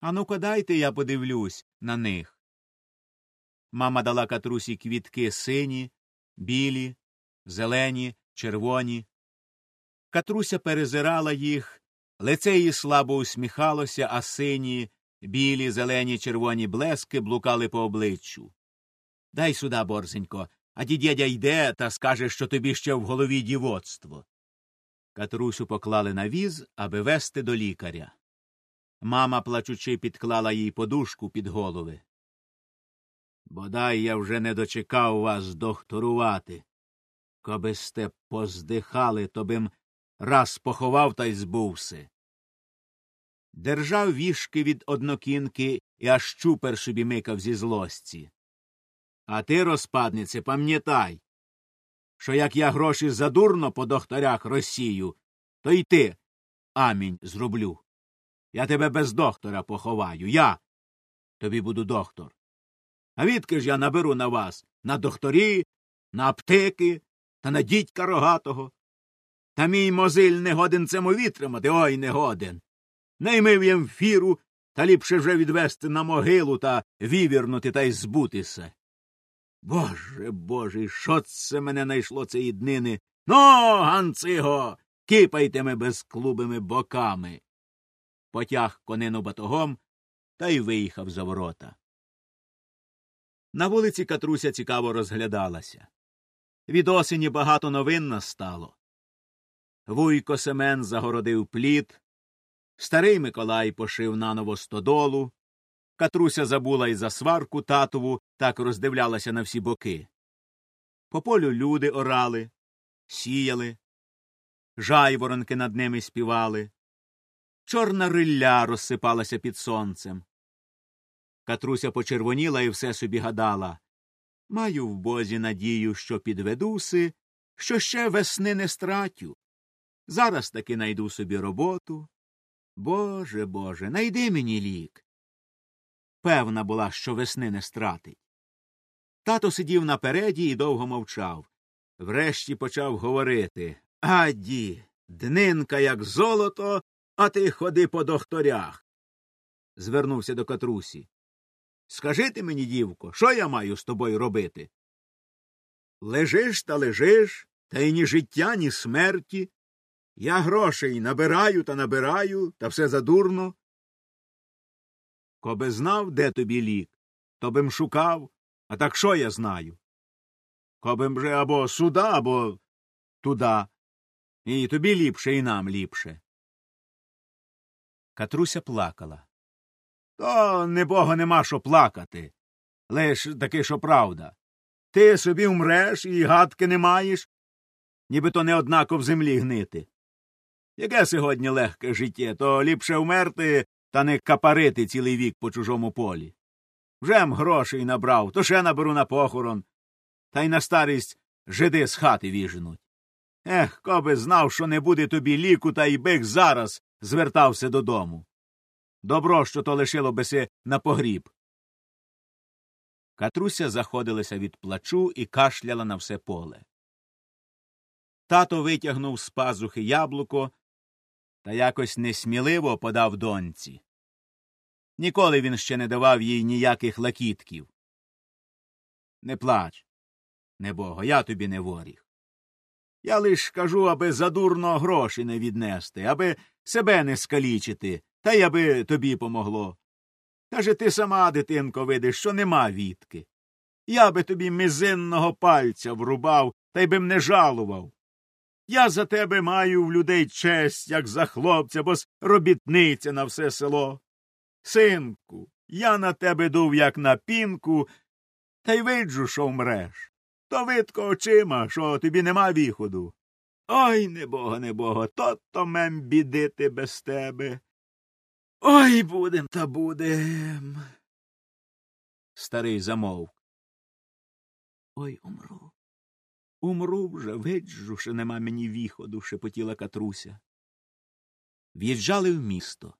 А ну-ка дайте я подивлюсь на них. Мама дала катрусі квітки сині, білі, зелені, червоні. Катруся перезирала їх, лице її слабо усміхалося, а сині, білі, зелені, червоні блески блукали по обличчю. Дай сюди, борзенько, а дідядя йде та скаже, що тобі ще в голові дівоцтво. Катрусю поклали на віз, аби вести до лікаря. Мама, плачучи, підклала їй подушку під голови. Бодай я вже не дочекав вас докторувати. Коби сте поздихали, то бим раз поховав та й збувси. Держав вішки від однокінки і аж чупер собі микав зі злості. А ти, розпаднице, пам'ятай, що як я гроші задурно по докторях розсію, то й ти амінь зроблю. Я тебе без доктора поховаю. Я тобі буду доктор. А відки ж я наберу на вас на докторі, на аптеки та на дідька рогатого. Та мій мозиль не годен цьому вітримати, ой не годен. Наймив їм фіру, та ліпше вже відвести на могилу та вівірнути та й збутися. Боже боже, що це мене найшло цієї днини? Ну, ганциго, кипайте ми безклубими боками. Потяг конину батогом та й виїхав за ворота. На вулиці Катруся цікаво розглядалася. Від осені багато новин настало. Вуйко Семен загородив плід, старий Миколай пошив наново стодолу, Катруся забула й за сварку татову, так роздивлялася на всі боки. По полю люди орали, сіяли, жайворонки над ними співали. Чорна rilля розсипалася під сонцем. Катруся почервоніла і все собі гадала Маю в бозі надію, що підведуси, що ще весни не стратю. Зараз таки найду собі роботу. Боже Боже, найди мені лік. Певна була, що весни не стратить. Тато сидів напереді і довго мовчав. Врешті почав говорити Аді, днинка, як золото, а ти ходи по докторях. Звернувся до Катрусі. Скажи ти мені, дівко, що я маю з тобою робити? Лежиш та лежиш, та й ні життя, ні смерті. Я грошей набираю та набираю, та все задурно. Коби знав, де тобі лік, то бим шукав, а так що я знаю? Кобим же або сюда, або туда. І тобі ліпше, і нам ліпше. Катруся плакала. То не бога нема що плакати. Лиш таки, що правда. Ти собі вмреш і гадки не маєш, ніби то не однако в землі гнити. Яке сьогодні легке життя, то ліпше вмерти та не капарити цілий вік по чужому полі. Вжем грошей набрав, то ще наберу на похорон, та й на старість жиди з хати віженуть. Ех, коби знав, що не буде тобі ліку, та й бих зараз звертався додому. Добро, що то лишило биси на погріб. Катруся заходилася від плачу і кашляла на все поле. Тато витягнув з пазухи яблуко та якось несміливо подав доньці. Ніколи він ще не давав їй ніяких лакітків. Не плач, небого, я тобі не воріг. Я лиш кажу, аби задурно гроші не віднести, аби себе не скалічити, та й аби тобі помогло. Каже, ти сама, дитинко, видиш, що нема відки. Я би тобі мізинного пальця врубав, та й би не жалував. Я за тебе маю в людей честь, як за хлопця, бо робітниця на все село. Синку, я на тебе дув, як на пінку, та й виджу, що вмреш. То видко очима, що тобі нема віходу. Ой, небога, небога, то то мем бідити без тебе. Ой будем та будем. Старий замовк. Ой умру. Умру вже, виджу, що нема мені віходу, шепотіла Катруся. В'їжджали в місто.